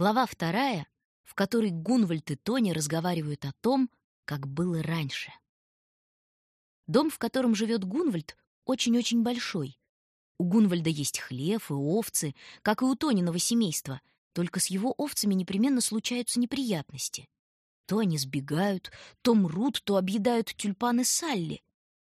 Глава вторая, в которой Гунвальд и Тони разговаривают о том, как было раньше. Дом, в котором живет Гунвальд, очень-очень большой. У Гунвальда есть хлев и овцы, как и у Тониного семейства, только с его овцами непременно случаются неприятности. То они сбегают, то мрут, то объедают тюльпаны Салли.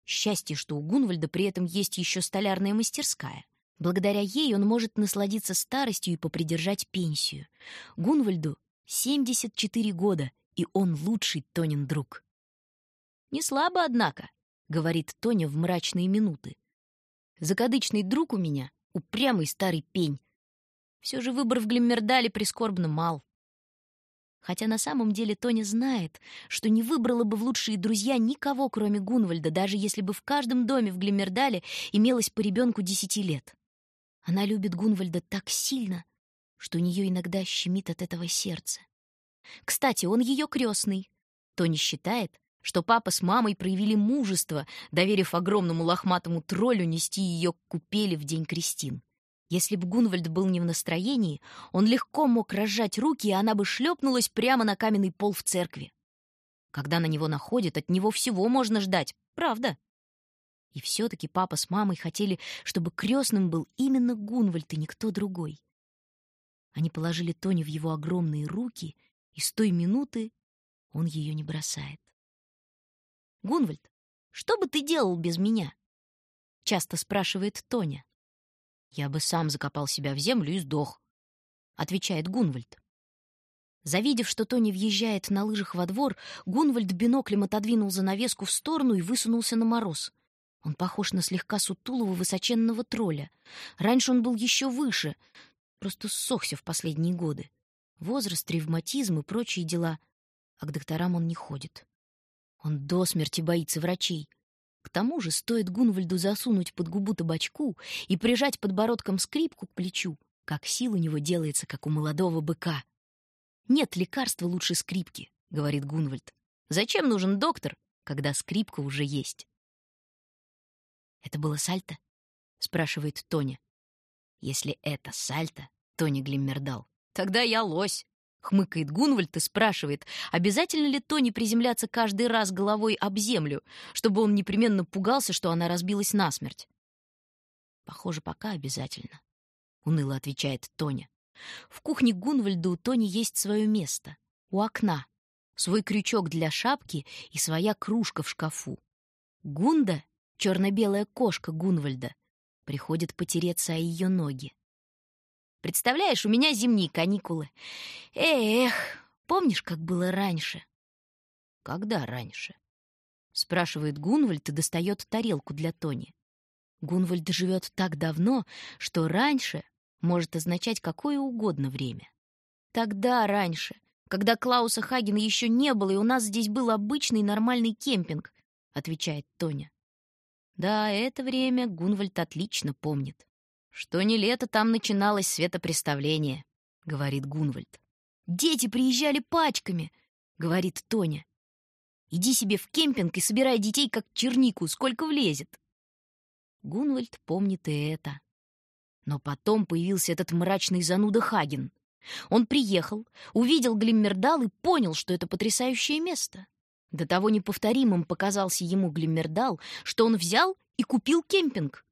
Счастье, что у Гунвальда при этом есть еще столярная мастерская. Благодаря ей он может насладиться старостью и попридержать пенсию. Гунвальду 74 года, и он лучший Тонин друг. «Не слабо, однако», — говорит Тоня в мрачные минуты. «Закадычный друг у меня — упрямый старый пень. Все же выбор в Глиммердале прискорбно мал. Хотя на самом деле Тоня знает, что не выбрала бы в лучшие друзья никого, кроме Гунвальда, даже если бы в каждом доме в Глиммердале имелось по ребенку десяти лет. Она любит Гунвальда так сильно, что у нее иногда щемит от этого сердце. Кстати, он ее крестный. Тони считает, что папа с мамой проявили мужество, доверив огромному лохматому троллю нести ее к купели в день крестин. Если бы Гунвальд был не в настроении, он легко мог разжать руки, и она бы шлепнулась прямо на каменный пол в церкви. Когда на него находят, от него всего можно ждать, правда? И все-таки папа с мамой хотели, чтобы крестным был именно Гунвальд и никто другой. Они положили Тони в его огромные руки, и с той минуты он ее не бросает. «Гунвальд, что бы ты делал без меня?» — часто спрашивает Тоня. «Я бы сам закопал себя в землю и сдох», — отвечает Гунвальд. Завидев, что Тони въезжает на лыжах во двор, Гунвальд биноклем отодвинул занавеску в сторону и высунулся на мороз. Он похож на слегка сутулого высоченного тролля. Раньше он был еще выше, просто ссохся в последние годы. Возраст, ревматизм и прочие дела. А к докторам он не ходит. Он до смерти боится врачей. К тому же стоит Гунвальду засунуть под губу табачку и прижать подбородком скрипку к плечу, как сил у него делается, как у молодого быка. «Нет лекарства лучше скрипки», — говорит Гунвальд. «Зачем нужен доктор, когда скрипка уже есть?» «Это было сальто?» — спрашивает Тоня. «Если это сальто, Тони Глиммердал, тогда я лось», Хмыкает Гунвальд и спрашивает, обязательно ли Тони приземляться каждый раз головой об землю, чтобы он непременно пугался, что она разбилась насмерть. «Похоже, пока обязательно», — уныло отвечает Тоня. В кухне Гунвальда у Тони есть свое место. У окна. Свой крючок для шапки и своя кружка в шкафу. Гунда, черно-белая кошка Гунвальда, приходит потереться о ее ноги. Представляешь, у меня зимние каникулы. Эх, помнишь, как было раньше? Когда раньше? Спрашивает Гунвальд и достает тарелку для Тони. Гунвальд живет так давно, что раньше может означать какое угодно время. Тогда раньше, когда Клауса Хагена еще не было, и у нас здесь был обычный нормальный кемпинг, отвечает Тоня. Да, это время Гунвальд отлично помнит. Что не лето, там начиналось светопреставление, говорит Гунвальд. Дети приезжали пачками, говорит Тоня. Иди себе в кемпинг и собирай детей как чернику, сколько влезет. Гунвальд помнит и это. Но потом появился этот мрачный зануда Хаген. Он приехал, увидел Глиммердал и понял, что это потрясающее место. До того неповторимым показался ему Глиммердал, что он взял и купил кемпинг.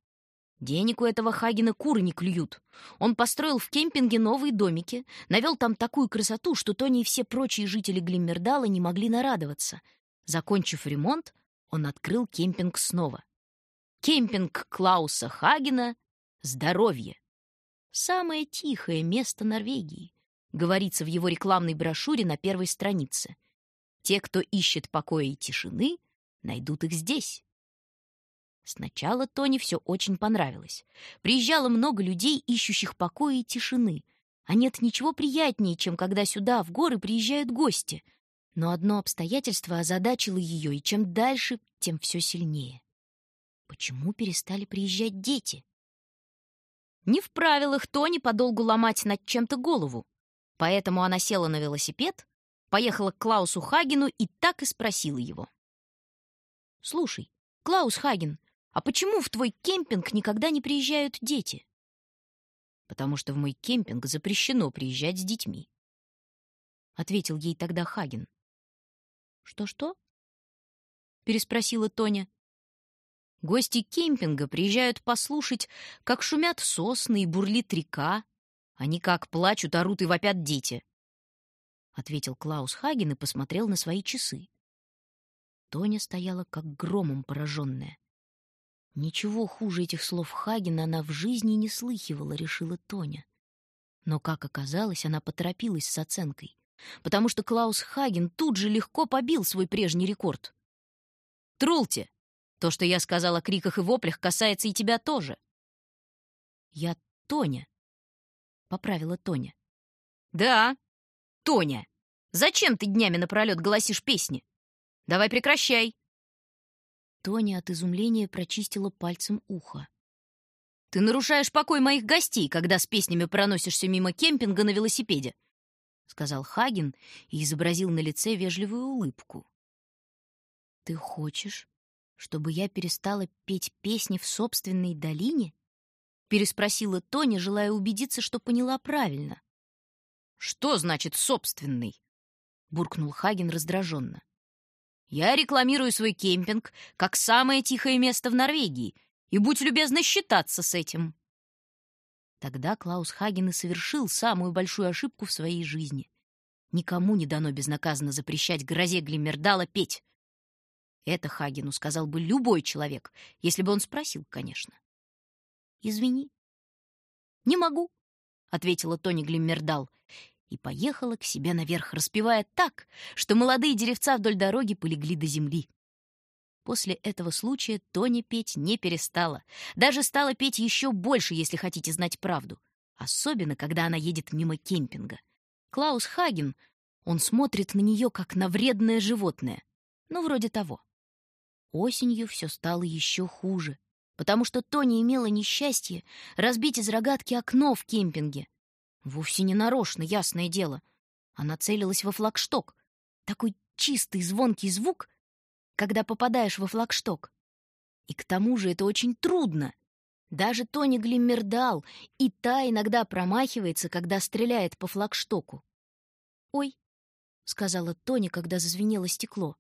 Денег у этого Хагена куры не клюют. Он построил в кемпинге новые домики, навел там такую красоту, что Тони и все прочие жители Глиммердала не могли нарадоваться. Закончив ремонт, он открыл кемпинг снова. Кемпинг Клауса Хагена «Здоровье». Самое тихое место Норвегии, говорится в его рекламной брошюре на первой странице. Те, кто ищет покоя и тишины, найдут их здесь. Сначала Тони все очень понравилось. Приезжало много людей, ищущих покоя и тишины. А нет ничего приятнее, чем когда сюда, в горы, приезжают гости. Но одно обстоятельство озадачило ее, и чем дальше, тем все сильнее. Почему перестали приезжать дети? Не в правилах Тони подолгу ломать над чем-то голову. Поэтому она села на велосипед, поехала к Клаусу Хагену и так и спросила его. «Слушай, Клаус Хаген, а почему в твой кемпинг никогда не приезжают дети? Потому что в мой кемпинг запрещено приезжать с детьми, ответил ей тогда Хаген. Что-что? переспросила Тоня. Гости кемпинга приезжают послушать, как шумят сосны и бурлит река, а не как плачут, орут и вопят дети. Ответил Клаус Хаген и посмотрел на свои часы. Тоня стояла как громом пораженная. Ничего хуже этих слов Хагена она в жизни не слыхивала, решила Тоня. Но, как оказалось, она поторопилась с оценкой, потому что Клаус Хаген тут же легко побил свой прежний рекорд. «Трулте! То, что я сказал о криках и воплях, касается и тебя тоже». «Я Тоня», — поправила Тоня. «Да, Тоня, зачем ты днями напролет голосишь песни? Давай прекращай!» Тоня от изумления прочистила пальцем ухо. «Ты нарушаешь покой моих гостей, когда с песнями проносишься мимо кемпинга на велосипеде», — сказал Хаген и изобразил на лице вежливую улыбку. «Ты хочешь, чтобы я перестала петь песни в собственной долине?» — переспросила Тоня, желая убедиться, что поняла правильно. «Что значит «собственный»?» — буркнул Хаген раздраженно. Я рекламирую свой кемпинг как самое тихое место в Норвегии, и будь любезна считаться с этим. Тогда Клаус Хаген и совершил самую большую ошибку в своей жизни. Никому не дано безнаказанно запрещать грозе Глиммердала петь. Это Хагену сказал бы любой человек, если бы он спросил, конечно. «Извини». «Не могу», — ответила Тони Глиммердал и поехала к себе наверх, распевая так, что молодые деревца вдоль дороги полегли до земли. После этого случая Тони петь не перестала. Даже стала петь еще больше, если хотите знать правду. Особенно, когда она едет мимо кемпинга. Клаус Хаген, он смотрит на нее, как на вредное животное. Ну, вроде того. Осенью все стало еще хуже, потому что Тони имела несчастье разбить из рогатки окно в кемпинге, Вовсе не нарочно, ясное дело. Она целилась во флагшток. Такой чистый, звонкий звук, когда попадаешь во флагшток. И к тому же это очень трудно. Даже Тони Глиммердал и та иногда промахивается, когда стреляет по флагштоку. «Ой», — сказала Тони, когда зазвенело стекло.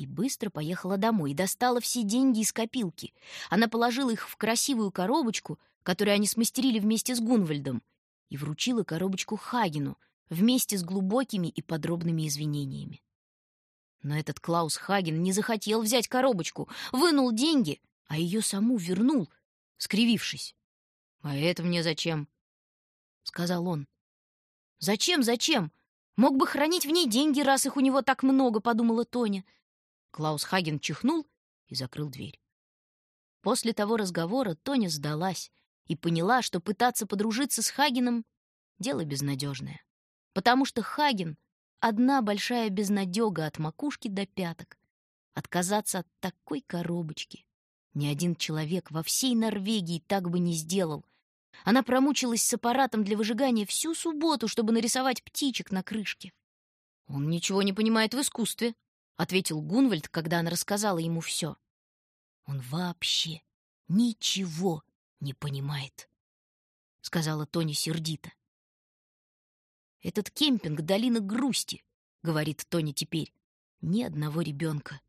И быстро поехала домой, и достала все деньги из копилки. Она положила их в красивую коробочку, которую они смастерили вместе с Гунвальдом, и вручила коробочку Хагену вместе с глубокими и подробными извинениями. Но этот Клаус Хаген не захотел взять коробочку, вынул деньги, а ее саму вернул, скривившись. «А это мне зачем?» — сказал он. «Зачем, зачем? Мог бы хранить в ней деньги, раз их у него так много», — подумала Тоня. Клаус Хаген чихнул и закрыл дверь. После того разговора Тоня сдалась и поняла, что пытаться подружиться с Хагеном — дело безнадежное. Потому что Хаген — одна большая безнадега от макушки до пяток. Отказаться от такой коробочки ни один человек во всей Норвегии так бы не сделал. Она промучилась с аппаратом для выжигания всю субботу, чтобы нарисовать птичек на крышке. «Он ничего не понимает в искусстве», — ответил Гунвальд, когда она рассказала ему все. «Он вообще ничего не понимает», — сказала Тони сердито. «Этот кемпинг — долина грусти», — говорит Тони теперь. «Ни одного ребенка».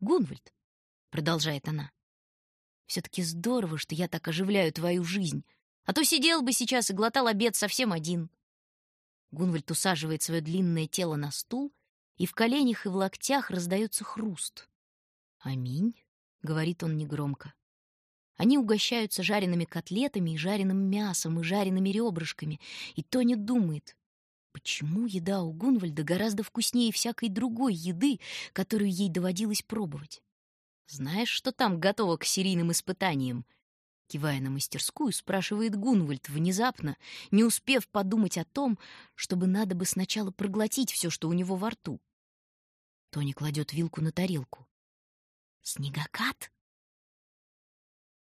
«Гунвальд», — продолжает она, — «все-таки здорово, что я так оживляю твою жизнь, а то сидел бы сейчас и глотал обед совсем один». Гунвальд усаживает свое длинное тело на стул, и в коленях и в локтях раздается хруст. «Аминь», — говорит он негромко. Они угощаются жареными котлетами и жареным мясом, и жареными ребрышками. И Тоня думает, почему еда у Гунвальда гораздо вкуснее всякой другой еды, которую ей доводилось пробовать. «Знаешь, что там готово к серийным испытаниям?» Кивая на мастерскую, спрашивает Гунвальд внезапно, не успев подумать о том, чтобы надо бы сначала проглотить все, что у него во рту. Тони кладет вилку на тарелку. «Снегокат?»